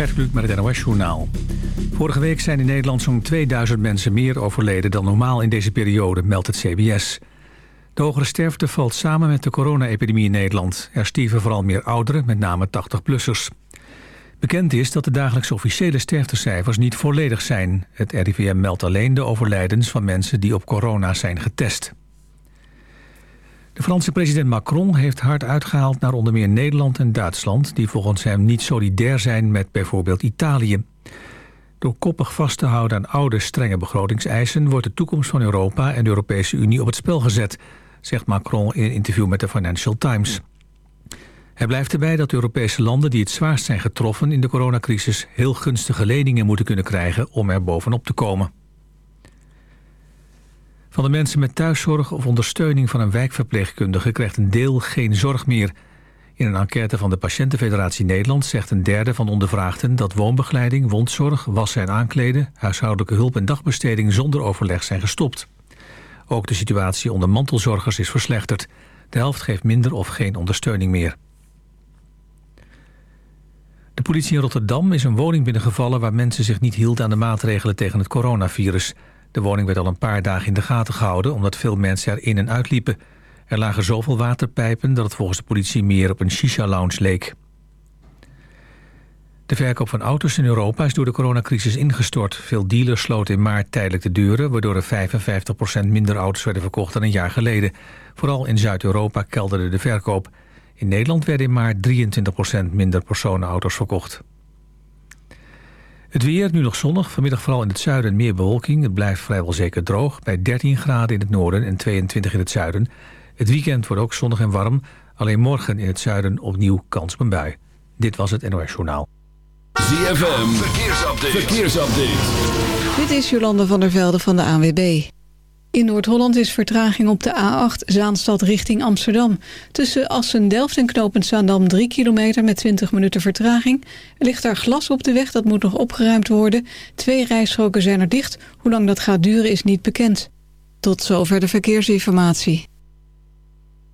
Gert Kluk met het NOS Journaal. Vorige week zijn in Nederland zo'n 2000 mensen meer overleden dan normaal in deze periode, meldt het CBS. De hogere sterfte valt samen met de corona-epidemie in Nederland. Er stierven vooral meer ouderen, met name 80-plussers. Bekend is dat de dagelijkse officiële sterftecijfers niet volledig zijn. Het RIVM meldt alleen de overlijdens van mensen die op corona zijn getest. De Franse president Macron heeft hard uitgehaald naar onder meer Nederland en Duitsland... die volgens hem niet solidair zijn met bijvoorbeeld Italië. Door koppig vast te houden aan oude strenge begrotingseisen... wordt de toekomst van Europa en de Europese Unie op het spel gezet... zegt Macron in een interview met de Financial Times. Hij blijft erbij dat Europese landen die het zwaarst zijn getroffen in de coronacrisis... heel gunstige leningen moeten kunnen krijgen om er bovenop te komen. Van de mensen met thuiszorg of ondersteuning van een wijkverpleegkundige... krijgt een deel geen zorg meer. In een enquête van de Patiëntenfederatie Nederland... zegt een derde van ondervraagden dat woonbegeleiding, wondzorg... wassen en aankleden, huishoudelijke hulp en dagbesteding... zonder overleg zijn gestopt. Ook de situatie onder mantelzorgers is verslechterd. De helft geeft minder of geen ondersteuning meer. De politie in Rotterdam is een woning binnengevallen... waar mensen zich niet hielden aan de maatregelen tegen het coronavirus... De woning werd al een paar dagen in de gaten gehouden... omdat veel mensen er in en uitliepen. Er lagen zoveel waterpijpen dat het volgens de politie meer op een shisha-lounge leek. De verkoop van auto's in Europa is door de coronacrisis ingestort. Veel dealers sloten in maart tijdelijk de deuren... waardoor er 55% minder auto's werden verkocht dan een jaar geleden. Vooral in Zuid-Europa kelderde de verkoop. In Nederland werden in maart 23% minder personenauto's verkocht. Het weer, nu nog zonnig. Vanmiddag vooral in het zuiden meer bewolking. Het blijft vrijwel zeker droog. Bij 13 graden in het noorden en 22 in het zuiden. Het weekend wordt ook zonnig en warm. Alleen morgen in het zuiden opnieuw kans op een bui. Dit was het NOS Journaal. ZFM, verkeersupdate. verkeersupdate. Dit is Jolande van der Velde van de ANWB. In Noord-Holland is vertraging op de A8 Zaanstad richting Amsterdam. Tussen Assen-Delft en Knopend Zaandam 3 kilometer met 20 minuten vertraging. Er ligt daar glas op de weg, dat moet nog opgeruimd worden. Twee rijstroken zijn er dicht. Hoe lang dat gaat duren is niet bekend. Tot zover de verkeersinformatie.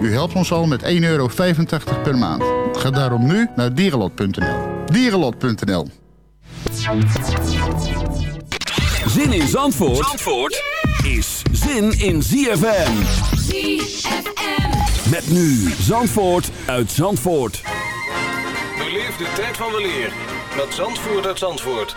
U helpt ons al met 1,85 euro per maand. Ga daarom nu naar dierenlot.nl. Dierenlot.nl Zin in Zandvoort, Zandvoort is zin in ZFM. ZFM. Met nu Zandvoort uit Zandvoort. Beleef de tijd van weleer met Zandvoort uit Zandvoort.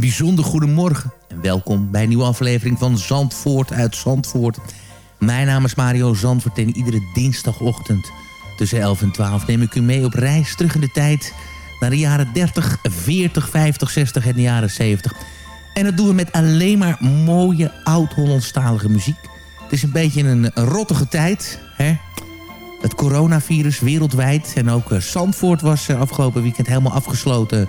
Een bijzonder goedemorgen en welkom bij een nieuwe aflevering van Zandvoort uit Zandvoort. Mijn naam is Mario Zandvoort en iedere dinsdagochtend tussen 11 en 12 neem ik u mee op reis terug in de tijd naar de jaren 30, 40, 50, 60 en de jaren 70. En dat doen we met alleen maar mooie oud-Hollandstalige muziek. Het is een beetje een, rottige tijd, hè? Het coronavirus wereldwijd en ook eh, Zandvoort was eh, afgelopen weekend helemaal afgesloten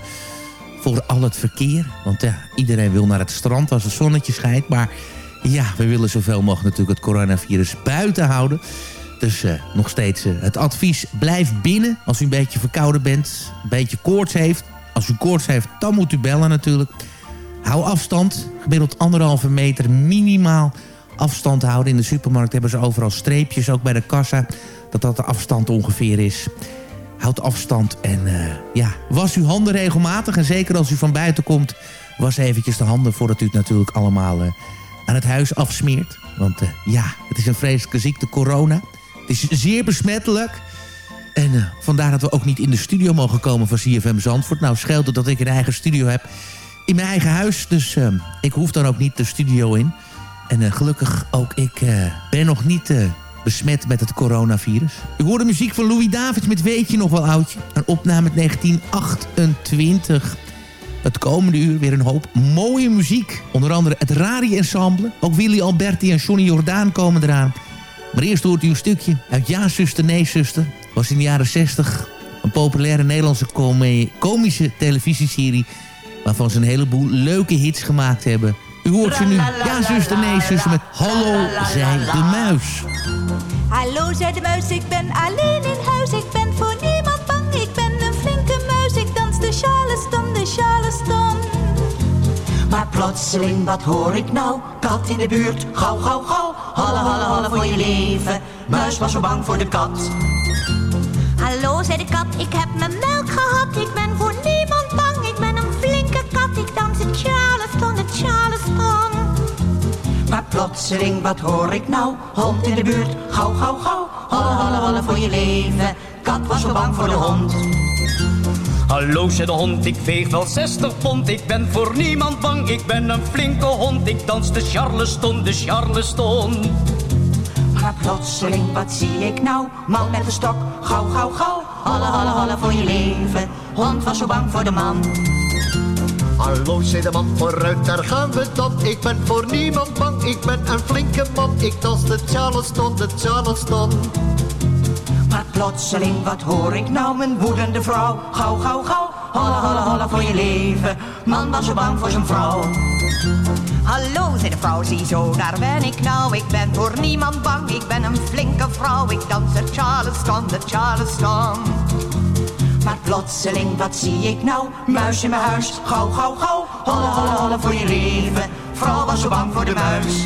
voor al het verkeer. Want ja, iedereen wil naar het strand als het zonnetje schijnt. Maar ja, we willen zoveel mogelijk natuurlijk het coronavirus buiten houden. Dus eh, nog steeds eh, het advies, blijf binnen als u een beetje verkouden bent. Een beetje koorts heeft. Als u koorts heeft, dan moet u bellen natuurlijk. Hou afstand, gemiddeld anderhalve meter minimaal afstand houden. In de supermarkt hebben ze overal streepjes, ook bij de kassa, dat dat de afstand ongeveer is. Houd afstand en eh, ja, was uw handen regelmatig. En zeker als u van buiten komt, was eventjes de handen voordat u het natuurlijk allemaal eh, aan het huis afsmeert. Want eh, ja, het is een vreselijke ziekte, corona. Het is zeer besmettelijk. En vandaar dat we ook niet in de studio mogen komen van CFM Zandvoort. Nou scheelt het dat ik een eigen studio heb in mijn eigen huis. Dus ik hoef dan ook niet de studio in. En gelukkig ook ik ben nog niet besmet met het coronavirus. U hoort de muziek van Louis Davids met Weet je nog wel oudje? Een opname uit 1928. Het komende uur weer een hoop mooie muziek. Onder andere het Rari Ensemble. Ook Willy Alberti en Johnny Jordaan komen eraan. Maar eerst hoort u een stukje uit Ja, zuster, nee, zuster. Was in de jaren 60 een populaire Nederlandse komische televisieserie... waarvan ze een heleboel leuke hits gemaakt hebben. U hoort ze nu. Ja, zuster, nee, zuster met Hallo, zei de muis. Hallo, zei de muis, ik ben alleen in huis. Ik ben voor niemand bang, ik ben een flinke muis. Ik dans de charleston, de charleston. Maar plotseling, wat hoor ik nou? Kat in de buurt, gauw, gauw, gauw. Halle, halle, halle voor je leven. Muis was zo bang voor de kat. Hallo, zei de kat, ik heb mijn melk gehad. Ik ben voor niemand bang, ik ben een flinke kat. Ik dans de charleston, de charleston. Maar plotseling, wat hoor ik nou? Hond in de buurt, gauw, gauw, gauw. Halle, halle voor je leven. Kat was zo bang voor de hond. Hallo, zei de hond, ik weeg wel 60 pond. Ik ben voor niemand bang, ik ben een flinke hond. Ik dans de charleston, de charleston. Maar plotseling, wat zie ik nou? Man met een stok, gauw, gauw, gauw. Halle, halle, halle voor je leven. Hond was zo bang voor de man. Hallo, zei de man, vooruit, daar gaan we dan. Ik ben voor niemand bang, ik ben een flinke man. Ik dans de Charleston, de Charleston. Maar plotseling, wat hoor ik nou? Mijn woedende vrouw, gauw, gauw, gauw. Halle, halle, halle voor je leven. Man was zo bang voor zijn vrouw. Hallo, zei de vrouw, ziezo, daar ben ik nou. Ik ben voor niemand bang, ik ben een flinke vrouw. Ik dans de charleston, de charleston. Maar plotseling, wat zie ik nou? Muis in mijn huis, gauw, gauw, gauw. Halle, halle, halle voor je leven. Vrouw was zo bang voor de muis.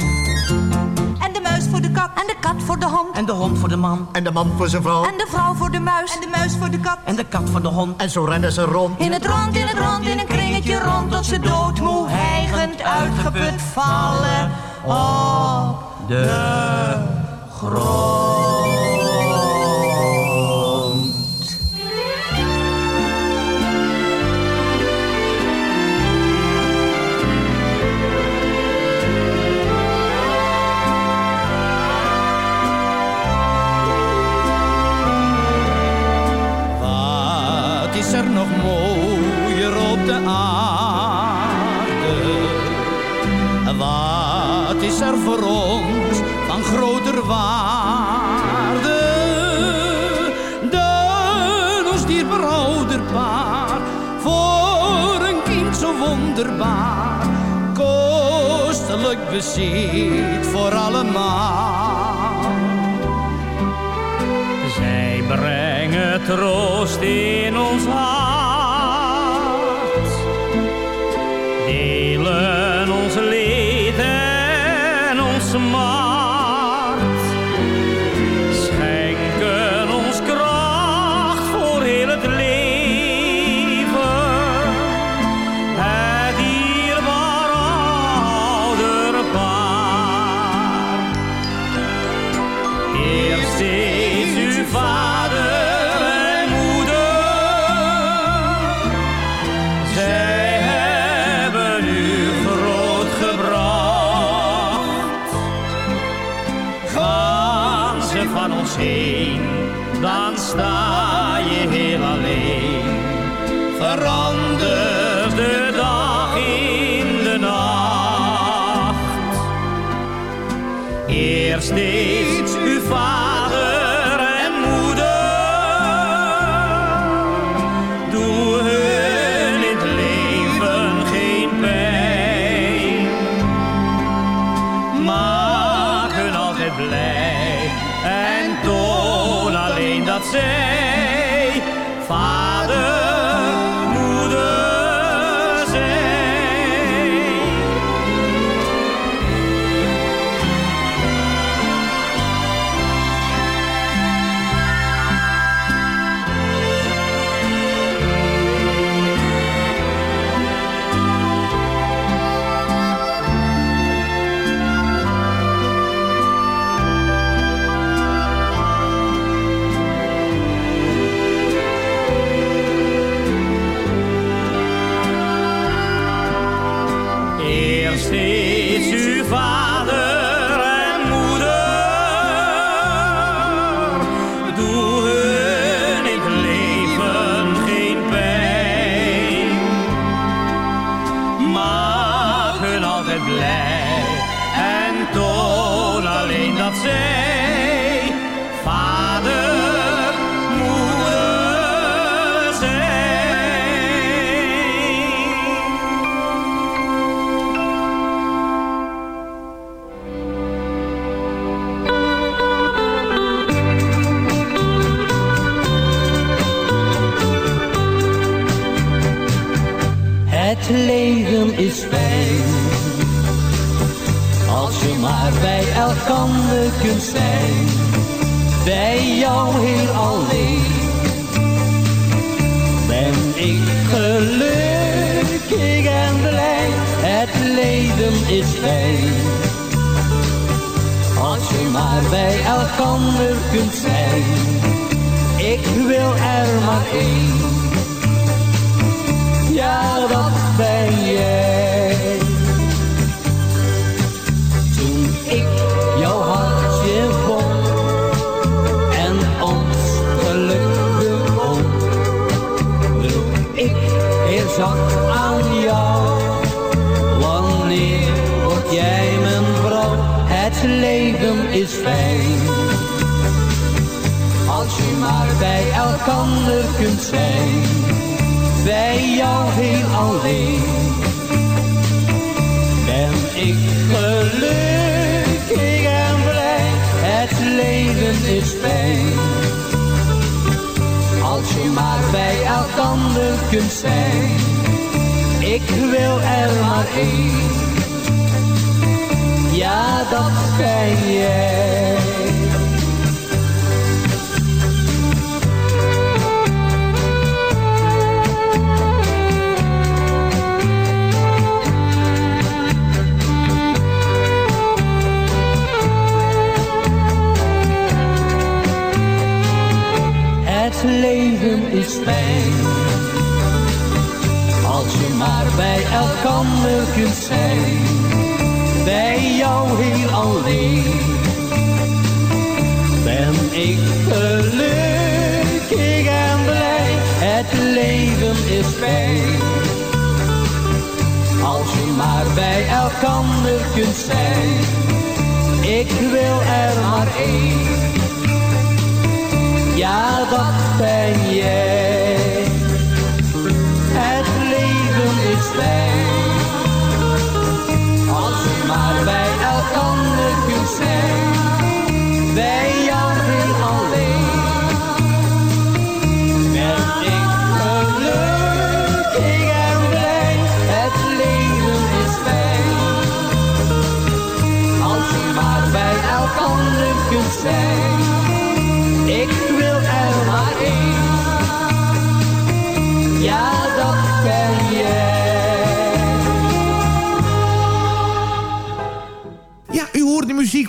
En de muis voor de kat, en de kat voor de hond. En de hond voor de man. En de man voor zijn vrouw. En de vrouw voor de muis. En de muis voor de kat. En de kat voor de hond. En zo rennen ze rond. In het rond, in het rond, in een kringetje rond. Tot ze doodmoe, hijgend, uitgeput vallen. Op de grond. Ons van groter waarde? Dan ons dierbaar ouderpaar, voor een kind zo wonderbaar. Kostelijk bezit voor allemaal. Zij brengen troost in ons hart. En kunt zijn, ik wil er maar één. Ja, dat ben jij. Leven is fijn maar bij elkander kunt zijn. Bij jou heel alleen. Ben ik gelukkig en blij? Het leven is fijn. Als je maar bij elkander kunt zijn. Ik wil er maar één. Ja dat ben jij. Als je maar bij elkander kunt zijn, bij jou heel alleen. Ben ik gelukkig en blij, het leven is fijn, als je maar bij elkander kunt zijn.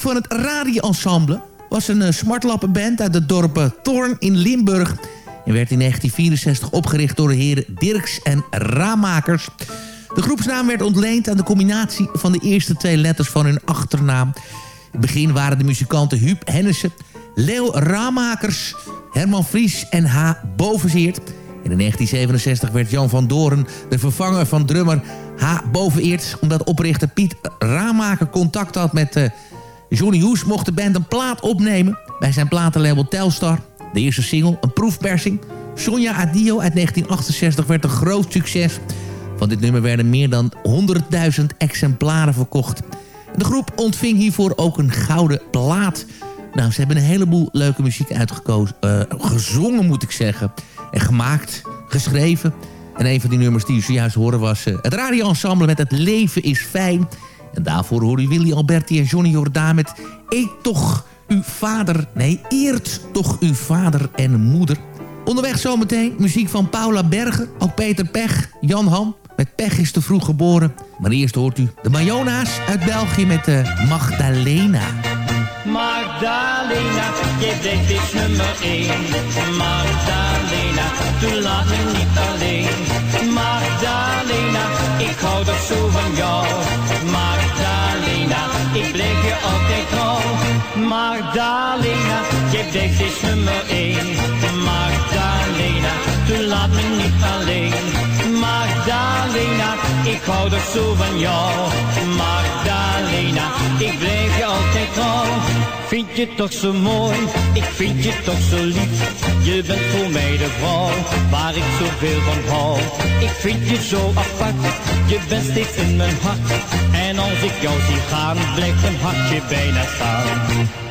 Van het radioensemble. Was een uh, smartlappenband uit het dorp uh, Thorn in Limburg. En werd in 1964 opgericht door de heren Dirks en Ramakers. De groepsnaam werd ontleend aan de combinatie van de eerste twee letters van hun achternaam. In het begin waren de muzikanten Huub Hennissen, Leo Ramakers, Herman Vries en H. Bovenzeert. En in 1967 werd Jan van Doren de vervanger van drummer H. Boveneert... omdat oprichter Piet Ramaker contact had met uh, Johnny Hoes... mocht de band een plaat opnemen bij zijn platenlabel Telstar. De eerste single, een proefpersing. Sonja Adio uit 1968 werd een groot succes. Van dit nummer werden meer dan 100.000 exemplaren verkocht. De groep ontving hiervoor ook een gouden plaat... Nou, ze hebben een heleboel leuke muziek uitgekozen. Uh, gezongen, moet ik zeggen. En gemaakt, geschreven. En een van die nummers die u zojuist hoorde was... Uh, het radioensemble met Het Leven is Fijn. En daarvoor hoorde u Willy Alberti en Johnny Jordaan met... Eet toch uw vader... Nee, eert toch uw vader en moeder. Onderweg zometeen muziek van Paula Berger. Ook Peter Pech, Jan Ham. Met Pech is te vroeg geboren. Maar eerst hoort u de Mayona's uit België met uh, Magdalena. Magdalena, jij bent is nummer één. Magdalena, toen laat me niet alleen. Magdalena, ik hou toch zo van jou. Ik blijf je altijd trouw. Magdalena, jij bent is nummer één. Magdalena, toen laat me niet alleen. Magdalena, ik hou toch zo van jou. Magdalena, ik blijf je altijd trouw. Vind je toch zo mooi, ik vind je toch zo lief. Je bent voor mij de vrouw, waar ik zoveel van hou. Ik vind je zo apart, je bent steeds in mijn hart. En als ik jou zie gaan, blijft mijn hartje bijna staan.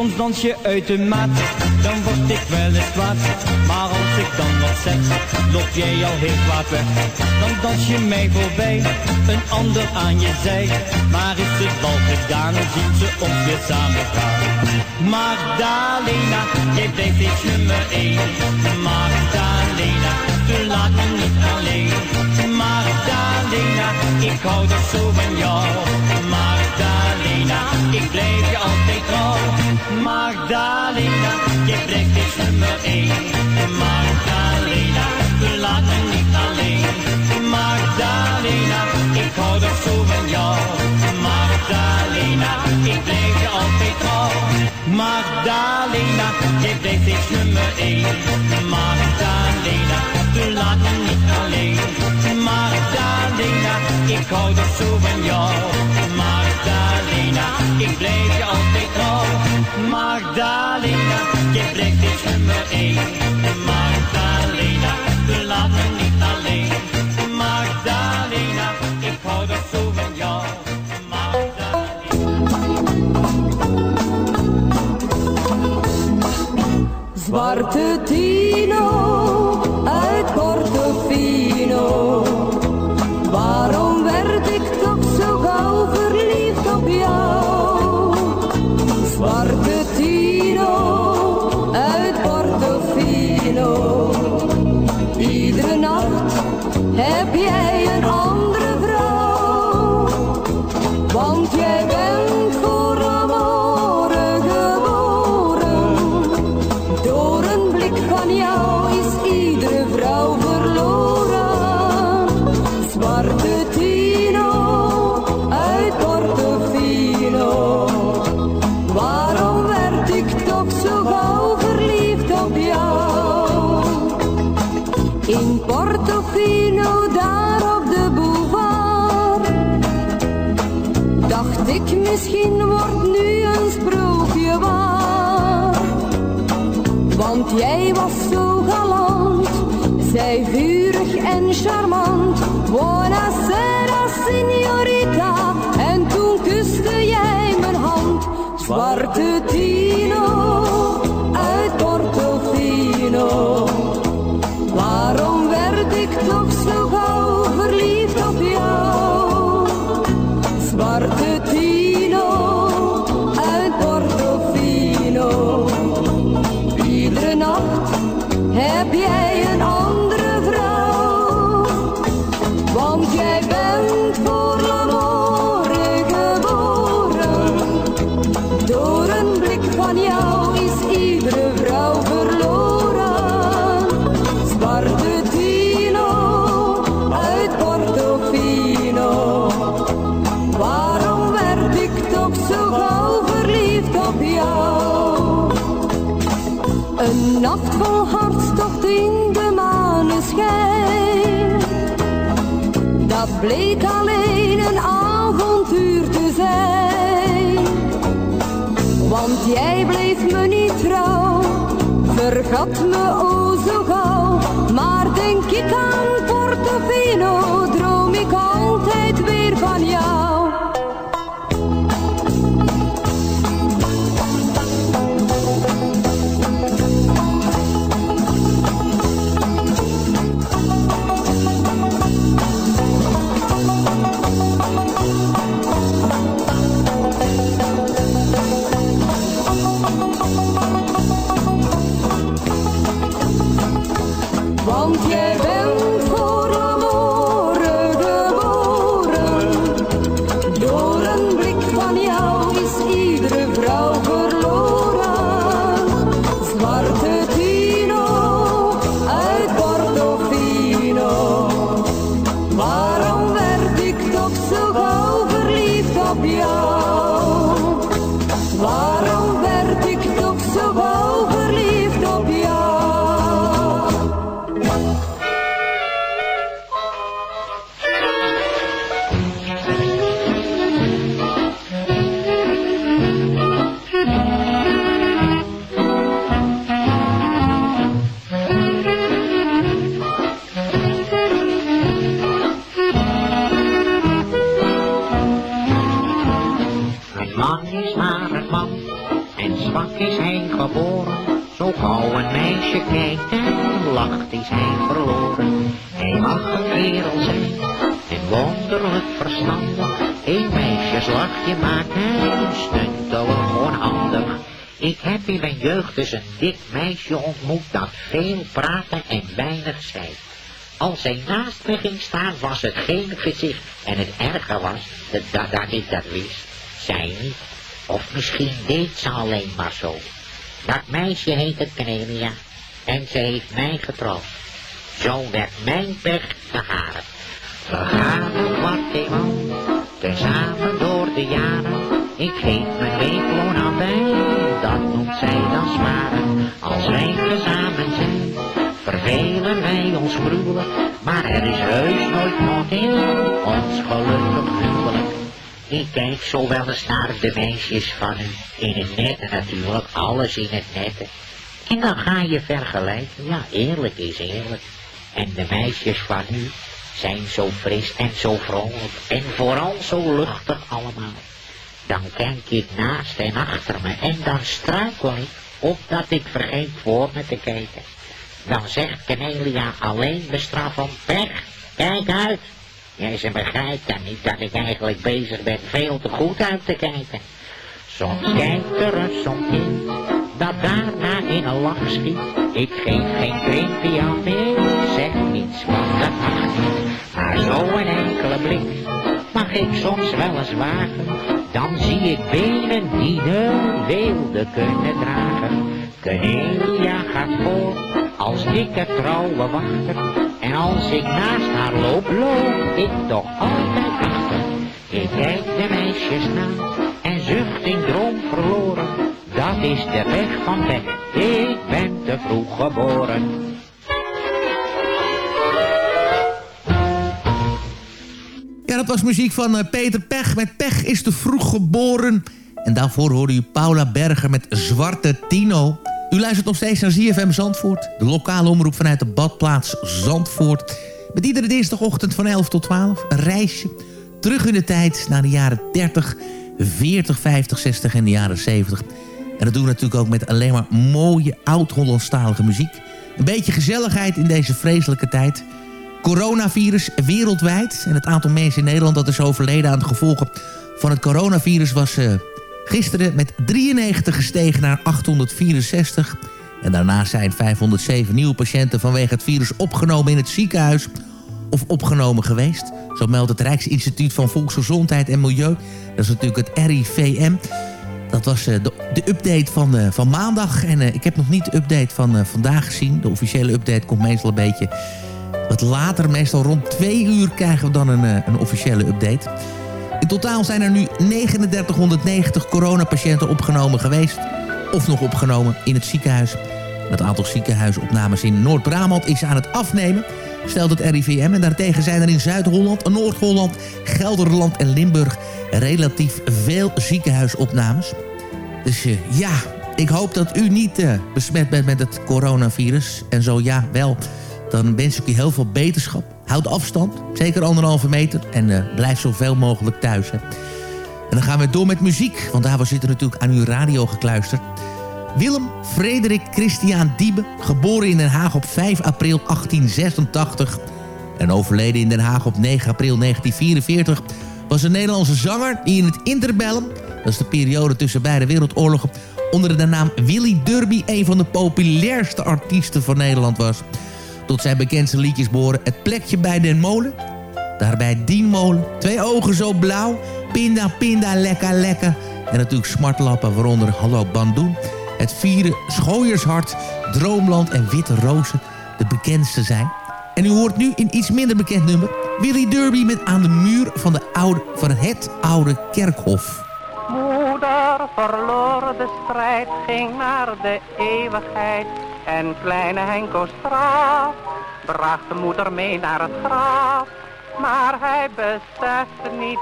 Soms dans je uit de maat, dan word ik wel eens kwaad. Maar als ik dan wat zeg, loop jij al heel kwaad weg. Dan dans je mij voorbij, een ander aan je zij. Maar is het bal gedaan, dan zien ze ons weer samen gaan. Magdalena, jij blijft steeds nummer één. Magdalena, je laat me niet alleen. Magdalena, ik hou toch zo van jou. Magdalena, ik blijf je altijd trouw. Magdalena, je blijft steeds nummer één. Magdalena, je laat me niet alleen. Magdalena, ik hou toch zo van jou. Magdalena, ik blijf je altijd trouw. Magdalena, je blijft steeds nummer één. Magdalena, je laat me niet alleen. Magdalena, ik hou toch zo van jou. Magdalena, ik blijf je altijd trouw. Magdalena, je blijft steeds nummer één. Magdalena, je laat me niet alleen. Magdalena, ik hou toch zo van jou. Zwarte Tino heb jij jij was zo galant, zij vurig en charmant. Buonasera signorita, en toen kuste jij mijn hand. Zwarte Tino bleek alleen een avontuur te zijn. Want jij bleef me niet trouw, vergat me o zo gauw. Maar denk ik aan Portofino, droom ik altijd weer van jou. Meisjeslachje maakt hem stuntelig onhandig. Ik heb in mijn jeugd dus een dik meisje ontmoet dat veel praatte en weinig zei. Als zij naast me ging staan was het geen gezicht. En het erge was dat, dat, ik dat wist. Zij niet. Of misschien deed ze alleen maar zo. Dat meisje heette Cornelia. En ze heeft mij getrouwd. Zo werd mijn pech de haren. We gaan een eeuw, tezamen door de jaren. Ik geef mijn weekloon aan bij, dat noemt zij dan sparen. Als wij tezamen zijn, vervelen wij ons gruwelijk. Maar er is heus nooit nog in ons gelukkig huwelijk. Ik kijk zo wel eens de meisjes van u. In het net natuurlijk, alles in het net. En dan ga je vergelijken. Ja, eerlijk is eerlijk. En de meisjes van u zijn zo fris en zo vrolijk. En vooral zo luchtig allemaal. Dan kijk ik naast en achter me en dan struikel ik opdat ik vergeet voor me te kijken. Dan zegt Cornelia alleen bestraffend, pech, kijk uit. Ja, ze begrijpt dan niet dat ik eigenlijk bezig ben veel te goed uit te kijken. Soms kijkt er een soms in, dat daarna in een lach schiet. Ik geef geen krimpje aan meer, zeg niets, want dat mag niet. Maar zo een enkele blik mag ik soms wel eens wagen. Dan zie ik benen die de weelde kunnen dragen. Cornelia gaat voor, als dikke trouwe wachter. En als ik naast haar loop, loop ik toch altijd achter. Ik kijk de meisjes na is de weg van weg, ik ben te vroeg geboren. Ja, dat was muziek van eh, Peter Pech met Pech is te vroeg geboren. En daarvoor hoorde u Paula Berger met Zwarte Tino. U luistert nog steeds naar ZFM Zandvoort. De lokale omroep vanuit de badplaats Zandvoort. Met iedere dinsdagochtend van 11 tot 12 een reisje. Terug in de tijd naar de jaren 30, 40, 50, 60 en de jaren 70. En dat doen we natuurlijk ook met alleen maar mooie oud-Hollandstalige muziek. Een beetje gezelligheid in deze vreselijke tijd. Coronavirus wereldwijd. En het aantal mensen in Nederland dat is overleden aan de gevolgen van het coronavirus was... eh, Gisteren met 93 gestegen naar 864. En daarna zijn 507 nieuwe patiënten vanwege het virus opgenomen in het ziekenhuis of opgenomen geweest. Zo meldt het Rijksinstituut van Volksgezondheid en Milieu. Dat is natuurlijk het RIVM. Dat was eh, de, update van, eh, van maandag. En eh, ik heb nog niet de update van vandaag gezien. De officiële update komt meestal een beetje wat later. Meestal rond twee uur krijgen we dan een, een officiële update. In totaal zijn er nu 3990 coronapatiënten opgenomen geweest. Of nog opgenomen in het ziekenhuis. Het aantal ziekenhuisopnames in Noord-Brabant is aan het afnemen, stelt het RIVM. En daartegen zijn er in Zuid-Holland, Noord-Holland, Gelderland en Limburg relatief veel ziekenhuisopnames. Dus eh, ja, ik hoop dat u niet eh, besmet bent met het coronavirus. En zo ja, wel, dan wens ik u heel veel beterschap. Houd afstand, zeker anderhalve meter. En eh, blijf zoveel mogelijk thuis. En dan gaan we door met muziek, want daar zitten natuurlijk aan uw radio gekluisterd. Willem Frederik Christian Diebe, geboren in Den Haag op 5 april 1886... en overleden in Den Haag op 9 april 1944... was een Nederlandse zanger die in het interbellum... dat is de periode tussen beide wereldoorlogen... onder de naam Willy Derby een van de populairste artiesten van Nederland was... Tot zijn bekendste liedjes behoren Het plekje bij den molen. Daarbij Dienmolen. Twee ogen zo blauw. Pinda, pinda, lekker, lekker. En natuurlijk smartlappen, waaronder Hallo Bandoen. Het vierde Schooiershart, Droomland en Witte Rozen de bekendste zijn. En u hoort nu in iets minder bekend nummer... Willy Derby met Aan de muur van, de oude, van het oude kerkhof. Moeder verloor de strijd, ging naar de eeuwigheid. En kleine Henko Straat bracht de moeder mee naar het graf. Maar hij besefte niet,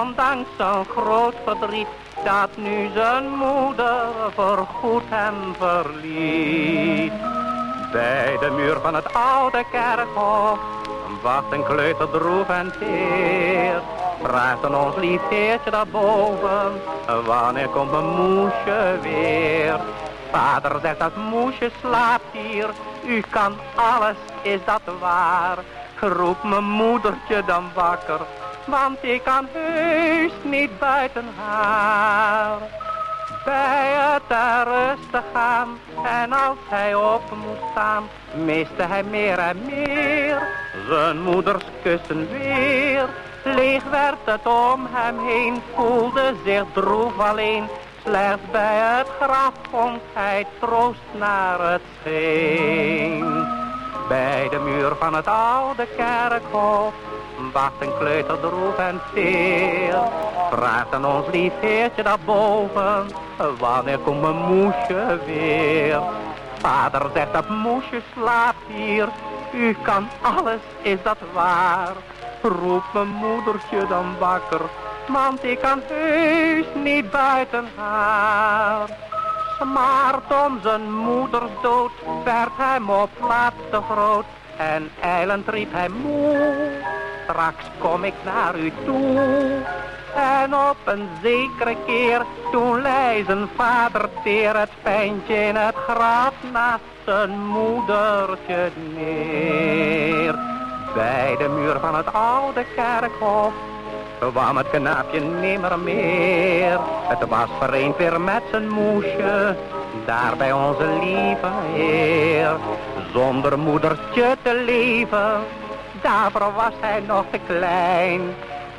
ondanks zijn groot verdriet, dat nu zijn moeder voorgoed hem verliet. Bij de muur van het oude kerkhof wacht een kleuter droef en teer. Vraagt ons lief heertje daarboven, wanneer komt mijn moesje weer? Vader zegt dat moesje slaapt hier, u kan alles, is dat waar? Roep mijn moedertje dan wakker, want ik kan heus niet buiten haar. Bij het ter rust te gaan, en als hij op moest staan, miste hij meer en meer. Zijn moeders kussen weer, leeg werd het om hem heen, voelde zich droef alleen. Slechts bij het graf vond hij troost naar het scheen. Bij de muur van het oude kerkhof wacht een kleuter droef en teer. Vraagt aan ons lief heertje daarboven, wanneer komt mijn moesje weer? Vader zegt dat moesje slaapt hier, u kan alles, is dat waar? Roep mijn moedertje dan wakker, want ik kan heus niet buiten haar. Smaart om zijn moeders dood, werd hem op laatste groot. En eilend riep hij moe, straks kom ik naar u toe. En op een zekere keer, toen lei zijn vader teer het pijntje in het graf naast zijn moedertje neer. Bij de muur van het oude kerkhof kwam het knaapje nimmer meer. Het was vereend weer met zijn moesje, daar bij onze lieve Heer. Zonder moedertje te leven, daarvoor was hij nog te klein.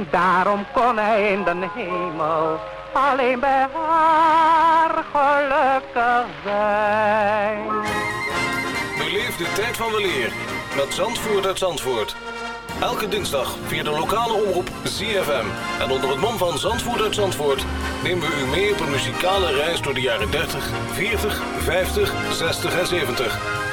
Daarom kon hij in de hemel alleen bij haar gelukkig zijn. Beleef de tijd van de leer met Zandvoort uit Zandvoort. Elke dinsdag via de lokale omroep ZFM. En onder het mom van Zandvoort uit Zandvoort nemen we u mee op een muzikale reis door de jaren 30, 40, 50, 60 en 70.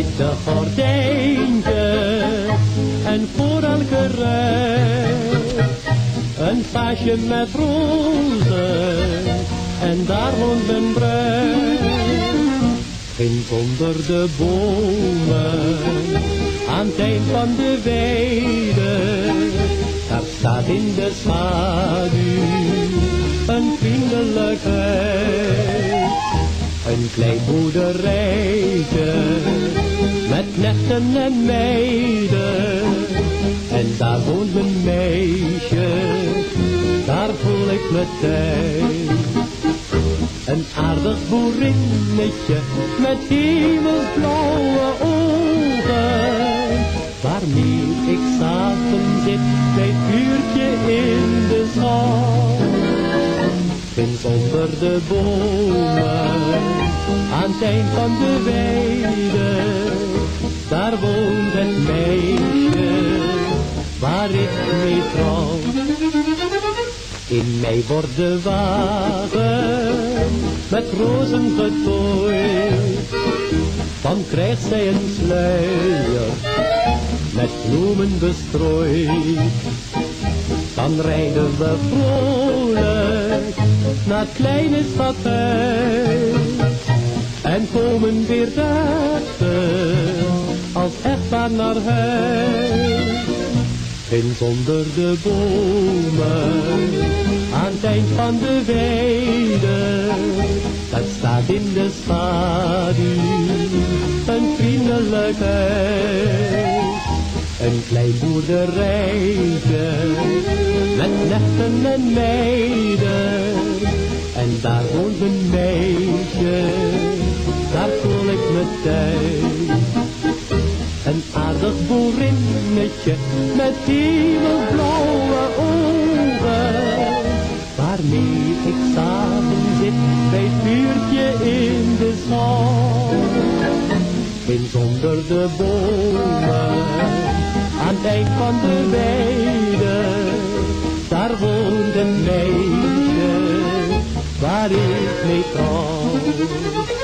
Witte gordijntjes en voor elke rij een vaasje met rozen en daar een bruid. Ginds onder de bomen, aan het eind van de weide, daar staat in de schaduw een vriendelijk. Een klein boerderijtje, met knechten en meiden, en daar woont een meisje, daar voel ik me thuis. Een aardig boerinnetje met hemelblauwe ogen. Waarmee ik s'avonds zit bij het in de zon. Ginds onder de bomen, aan het eind van de weide. Daar woont het meisje, waar ik mee trouw. In mij wordt de wagen met rozen getooid. Dan krijgt zij een sluier met bloemen bestrooid. Dan rijden we vrolijk naar kleine stadhuis. En komen weer dertig als echtpaar naar huis. Ginds onder de bomen, aan het eind van de weide, dat staat in de schaduw, een vriendelijk huis. Een klein boerderijtje, met knechten en meiden, en daar woont een meisje, daar voel ik me thuis. Een aardig boerinnetje met hemelblauwe ogen. Waarmee ik samen zit bij het vuurtje in de zon. Ginds onder de bomen, aan het eind van de weide. Daar woont een meisje, waar ik mee trouw.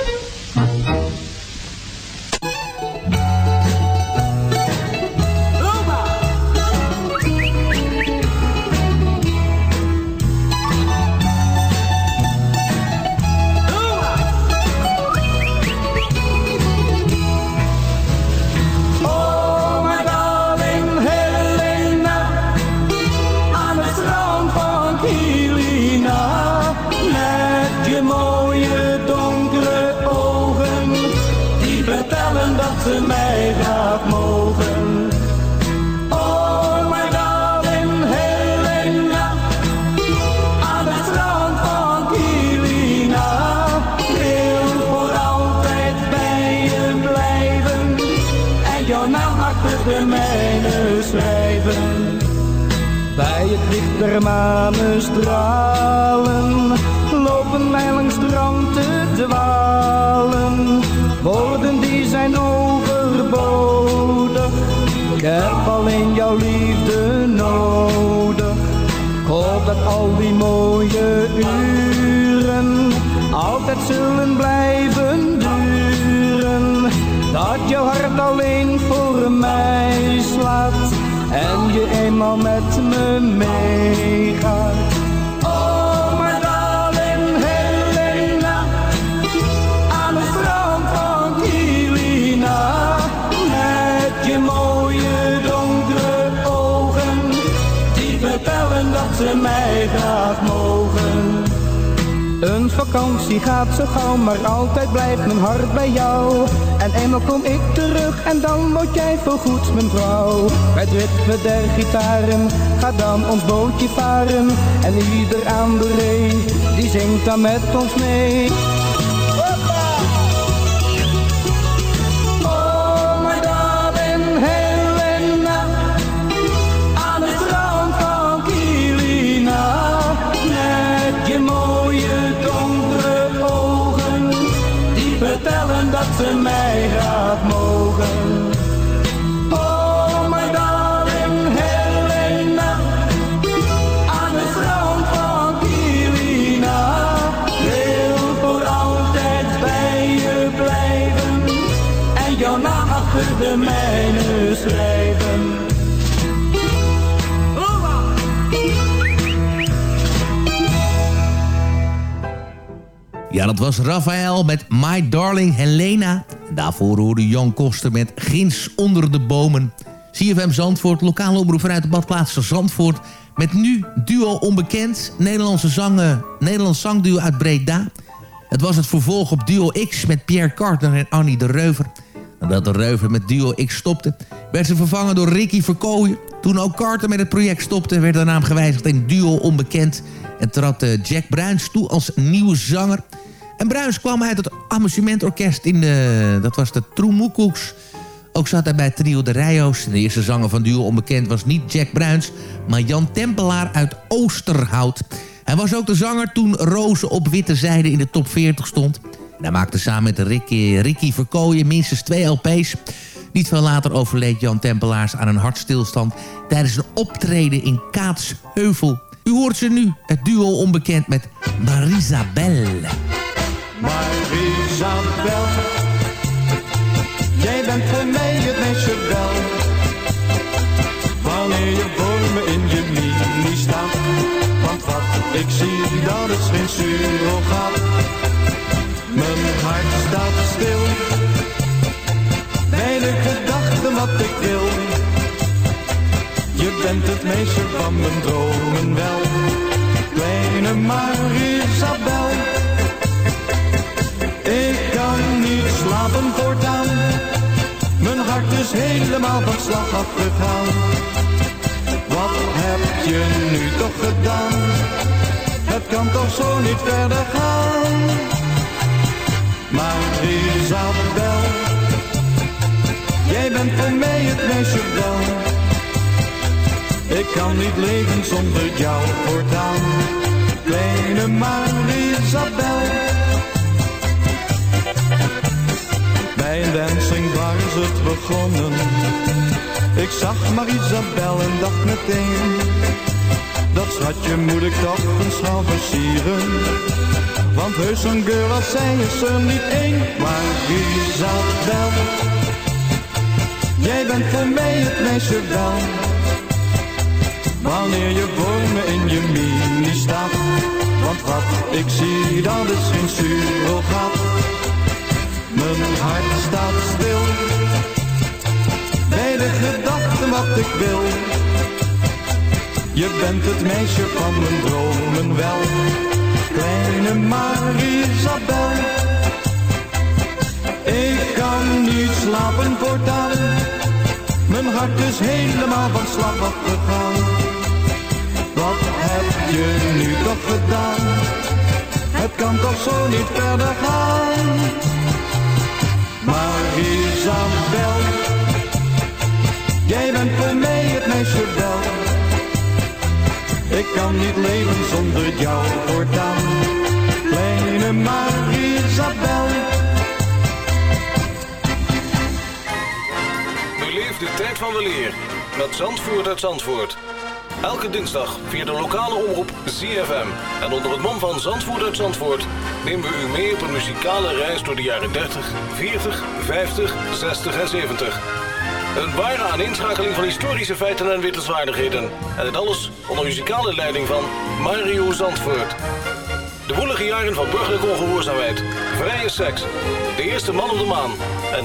Je mooie donkere ogen, die vertellen dat ze mij graag mogen. Oh, my darling Helena, aan het strand van Kilina, wil voor altijd bij je blijven en jouw naam achter de mijne schrijven. Bij het licht der manestralen lopen wij langs strand te dwalen. Woorden die zijn overbodig, ik heb alleen jouw liefde nodig. Ik dat al die mooie uren altijd zullen blijven duren. Dat jouw hart alleen voor mij slaat en je eenmaal met me meegaat. Een vakantie gaat zo gauw, maar altijd blijft mijn hart bij jou. En eenmaal kom ik terug en dan word jij voorgoed mijn vrouw. Bij het ritme der gitaren gaat dan ons bootje varen. En ieder aan de ree, die zingt dan met ons mee. Ogen, die Dat was Raphaël met My Darling Helena. En daarvoor hoorde Jan Koster met Gins onder de bomen. CFM Zandvoort, lokale omroep vanuit de badplaats Zandvoort... met nu duo onbekend, Nederlandse zangen, Nederlands zangduo uit Breda. Het was het vervolg op Duo X met Pierre Carter en Annie de Reuver. Nadat de Reuver met Duo X stopte, werd ze vervangen door Ricky Verkooyen. Toen ook Carter met het project stopte, werd de naam gewijzigd in Duo Onbekend... en trad eh, Jack Bruins toe als nieuwe zanger... En Bruins kwam uit het amusementorkest in de... Dat was de Troemoekoeks. Ook zat hij bij Trio de Rijo's. De eerste zanger van Duo Onbekend was niet Jack Bruins... maar Jan Tempelaar uit Oosterhout. Hij was ook de zanger toen Rozen op witte zijde in de top 40 stond. Hij maakte samen met Ricky, Ricky Verkooyen minstens twee LP's. Niet veel later overleed Jan Tempelaars aan een hartstilstand... tijdens een optreden in Kaatsheuvel. U hoort ze nu, het duo Onbekend met Marisabel. Maar Isabel, jij bent voor mij het meisje wel. Wanneer je voor me in je mini staat, want wat ik zie dat is geen surrogaat. Mijn hart staat stil, bij de gedachte wat ik wil. Je bent het meisje van mijn dromen wel, kleine Marisabel. Helemaal van slag afgegaan. Wat heb je nu toch gedaan? Het kan toch zo niet verder gaan. Maar Isabel, jij bent voor mij het meisje wel. Ik kan niet leven zonder jou voortaan. Kleine Marisabel. Dancing bar is Ik zag Marisabel en dacht meteen. Dat schatje moet ik toch eens gaan versieren. Want heus een girl als zij is er niet één. Maar Isabel, jij bent voor mij het meisje wel. Wanneer je voor me in je mini staat. Want wat ik zie, dat is geen surrogaat. Mijn hart staat stil. Wat ik wil. Je bent het meisje van mijn dromen wel. Kleine Marisabel. Ik kan niet slapen voortaan. Mijn hart is helemaal van slag afgegaan. Wat heb je nu toch gedaan? Het kan toch zo niet verder gaan. Maar Isabel, jij bent voor mij het meisje wel. Ik kan niet leven zonder jou voortaan. Kleine Marisabel. Beleef de tijd van de leer met Zandvoort uit Zandvoort. Elke dinsdag via de lokale omroep ZFM. En onder het mom van Zandvoort uit Zandvoort nemen we u mee op een muzikale reis door de jaren 30, 40, 50, 60 en 70. Een ware aaninschakeling van historische feiten en wittelswaardigheden. En dit alles onder muzikale leiding van Mario Zandvoort. De woelige jaren van burgerlijke ongehoorzaamheid, vrije seks, de eerste man op de maan en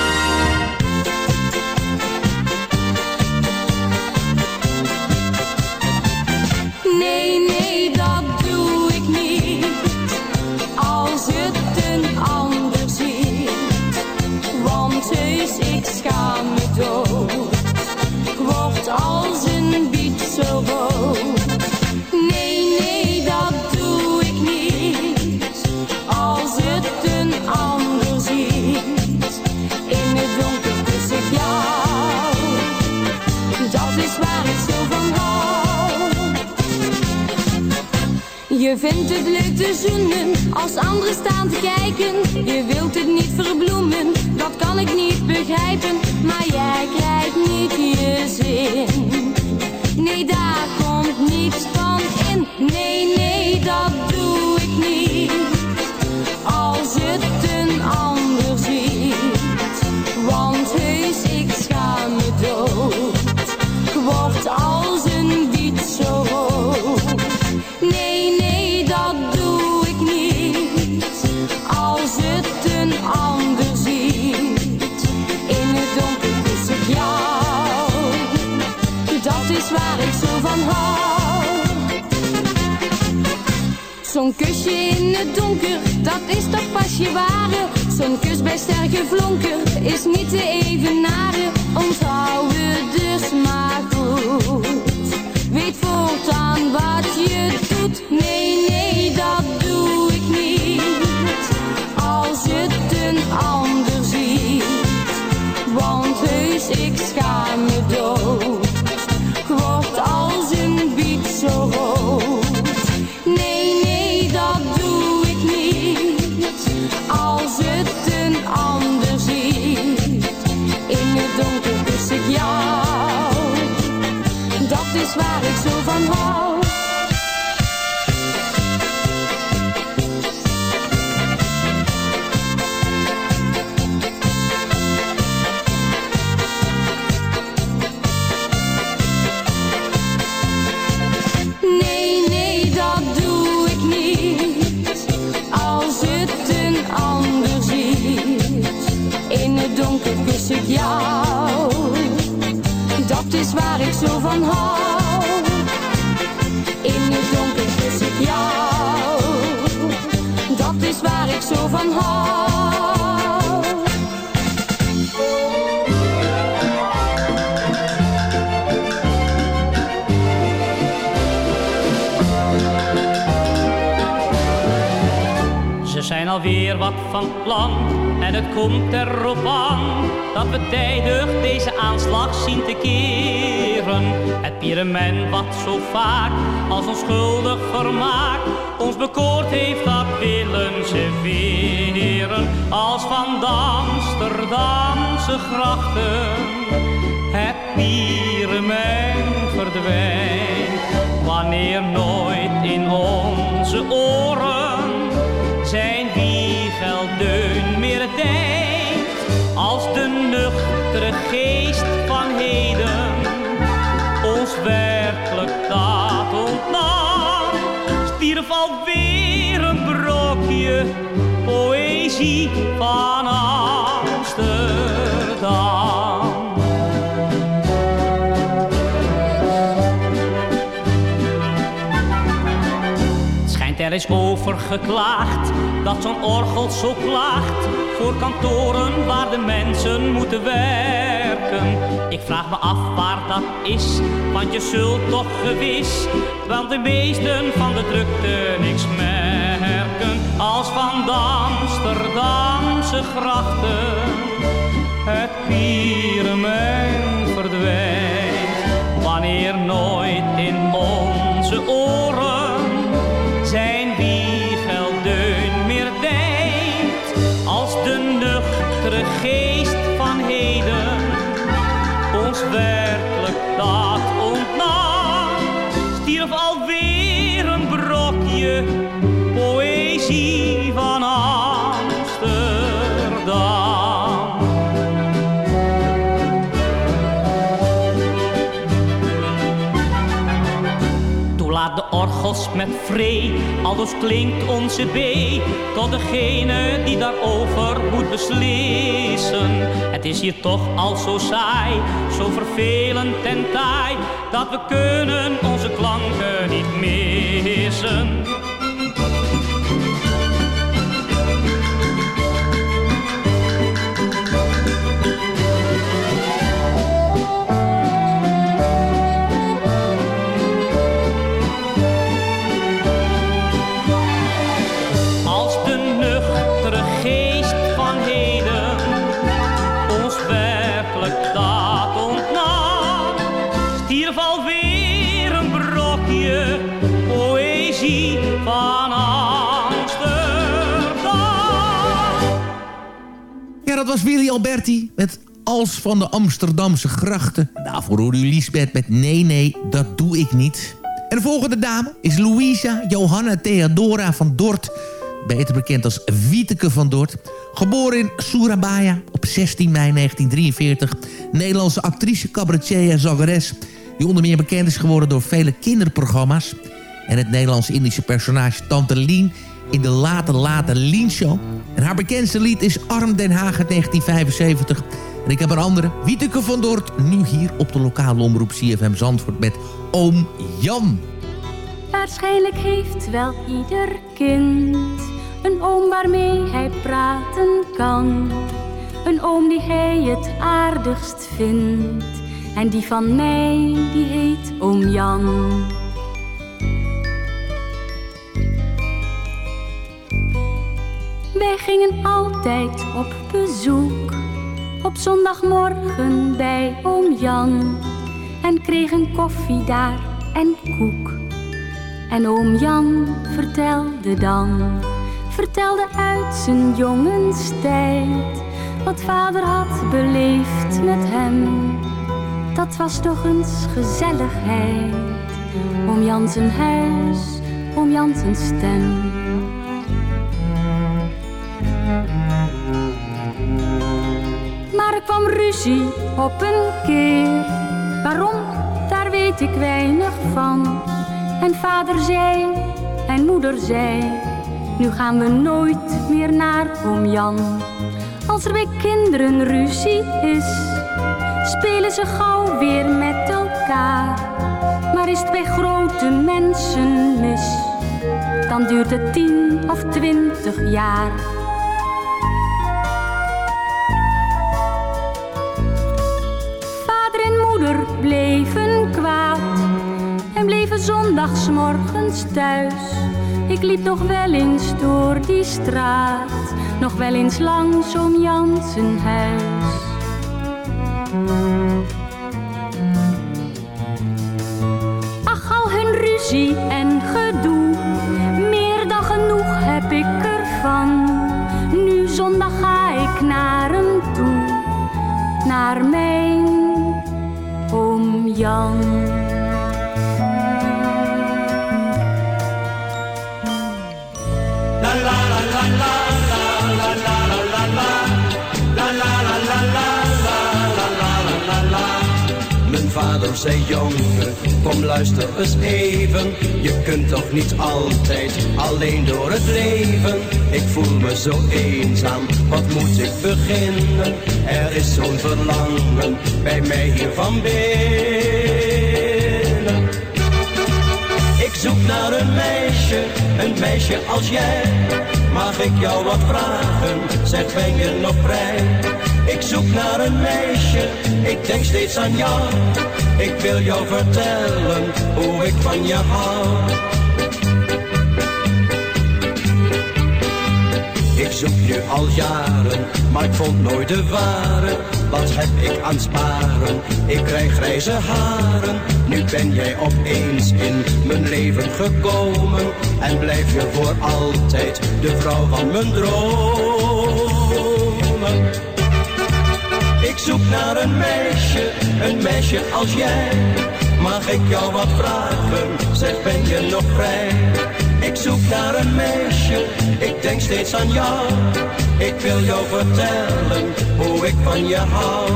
Ik schaam me dood. Ik word als een biet zo. Je vindt het leuk te zoenen als anderen staan te kijken. Je wilt het niet verbloemen, dat kan ik niet begrijpen. Maar jij krijgt niet je zin. Nee, daar komt niets van in. Nee, nee, dat doe ik niet. Zo'n kusje in het donker, dat is toch pas je ware. Zo'n kus bij sterke vonker is niet te evenaren. Onthoud het dus maar goed. Weet voortaan wat je Waar ik zo van hou. Nee, nee, dat doe ik niet. Als een ander ziet. In het donker kus ik jou. Dat is waar ik zo van hou. Alweer wat van plan en het komt erop aan dat we tijdig deze aanslag zien te keren. Het pyramid wat zo vaak als onschuldig vermaak ons bekoord heeft, dat willen ze weren. Als van Amsterdamse grachten het pyramid verdwijnt. Wanneer nooit in onze oren wiegeldeun meer denkt als de nuchtere geest van heden ons werkelijk dat ontnam. Stierf alweer een brokje poëzie van Amsterdam. Er is over geklaagd dat zo'n orgel zo klaagt voor kantoren waar de mensen moeten werken. Ik vraag me af waar dat is, want je zult toch gewis wel de meesten van de drukte niks merken als van Amsterdamse grachten het pyramid verdwijnt. Wanneer nooit in onze oren met vree, aldus klinkt onze B tot degene die daarover moet beslissen. Het is hier toch al zo saai, zo vervelend en taai, dat we kunnen onze klanken niet missen. Was Willy Alberti met Als van de Amsterdamse grachten. Daarvoor hoorde u Lisbeth met Nee, nee, dat doe ik niet. En de volgende dame is Louisa Johanna Theodora van Dort. Beter bekend als Wieteke van Dort. Geboren in Surabaya op 16 mei 1943. Nederlandse actrice, cabaretier en. Die onder meer bekend is geworden door vele kinderprogramma's. En het Nederlands-Indische personage Tante Lien in de late, late Lien Show. En haar bekendste lied is Arm Den Haag uit 1975. En ik heb een andere, Wieteke van Dort, nu hier op de lokale omroep CFM Zandvoort met Oom Jan. Waarschijnlijk heeft wel ieder kind een oom waarmee hij praten kan. Een oom die hij het aardigst vindt. En die van mij, die heet oom Jan. Wij gingen altijd op bezoek. Op zondagmorgen bij oom Jan. En kregen koffie daar en koek. En oom Jan vertelde dan, vertelde uit zijn jongenstijd, wat vader had beleefd met hem. Dat was toch eens gezelligheid, oom Jan zijn huis, oom Jan zijn stem. Kwam ruzie op een keer, waarom, daar weet ik weinig van. En vader zei en moeder zei, nu gaan we nooit meer naar oom Jan. Als er bij kinderen ruzie is, spelen ze gauw weer met elkaar. Maar is het bij grote mensen mis, dan duurt het tien of twintig jaar. Kwaad en bleven zondagsmorgens thuis. Ik liep nog wel eens door die straat, nog wel eens langs om Jansen huis. Vader zei jongen, kom luister eens even. Je kunt toch niet altijd alleen door het leven. Ik voel me zo eenzaam, wat moet ik beginnen? Er is zo'n verlangen bij mij hier van binnen. Ik zoek naar een meisje, een meisje als jij. Mag ik jou wat vragen? Zeg, ben je nog vrij? Ik zoek naar een meisje, ik denk steeds aan jou. Ik wil jou vertellen hoe ik van je hou. Ik zoek nu al jaren, maar ik vond nooit de ware. Wat heb ik aan sparen? Ik krijg grijze haren. Nu ben jij opeens in mijn leven gekomen. En blijf je voor altijd de vrouw van mijn dromen. Zoek naar een meisje, een meisje als jij. Mag ik jou wat vragen? Zeg, ben je nog vrij? Ik zoek naar een meisje, ik denk steeds aan jou. Ik wil jou vertellen hoe ik van je hou.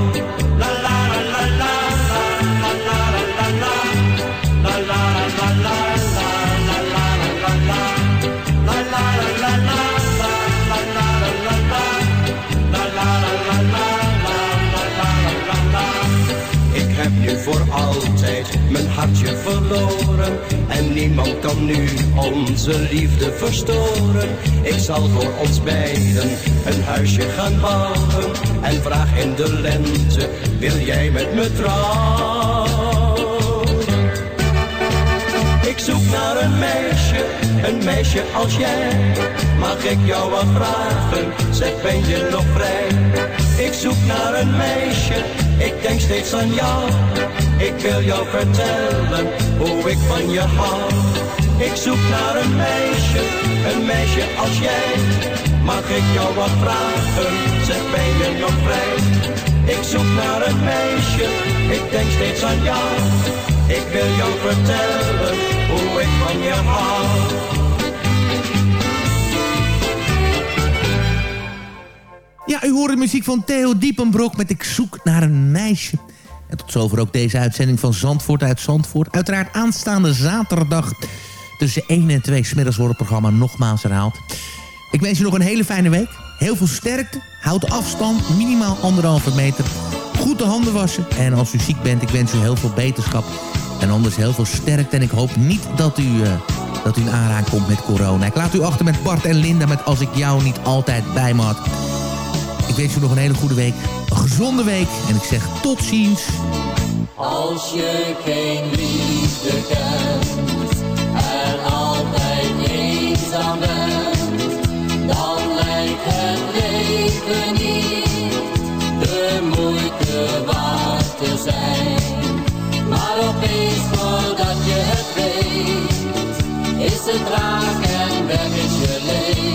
Nu voor altijd mijn hartje verloren En niemand kan nu onze liefde verstoren Ik zal voor ons beiden een huisje gaan bouwen En vraag in de lente, wil jij met me trouwen? Ik zoek naar een meisje, een meisje als jij. Mag ik jou wat vragen? Zeg, ben je nog vrij? Ik zoek naar een meisje, ik denk steeds aan jou. Ik wil jou vertellen hoe ik van je hou. Ik zoek naar een meisje, een meisje als jij. Mag ik jou wat vragen? Zeg, ben je een meisje, ik denk steeds aan jou. Ik wil jou vertellen hoe ik van je hou. Ja, u hoort de muziek van Theo Diepenbrok met Ik zoek naar een meisje. En tot zover ook deze uitzending van Zandvoort uit Zandvoort. Uiteraard aanstaande zaterdag tussen 1 en 2 smiddags wordt het programma nogmaals herhaald. Ik wens u nog een hele fijne week. Heel veel sterkte. Houd afstand. Minimaal anderhalve meter. Goed de handen wassen. En als u ziek bent, ik wens u heel veel beterschap. En anders heel veel sterkte. En ik hoop niet dat u, uh, dat u in aanraking komt met corona. Ik laat u achter met Bart en Linda met Als ik jou niet altijd bij me. Ik wens u nog een hele goede week. Een gezonde week. En ik zeg tot ziens. Als je geen liefde kent en altijd eenzaam bent, dan lijkt het leven niet de moeite waard te zijn. Maar opeens voordat je het weet, is het raak en weg is je leed.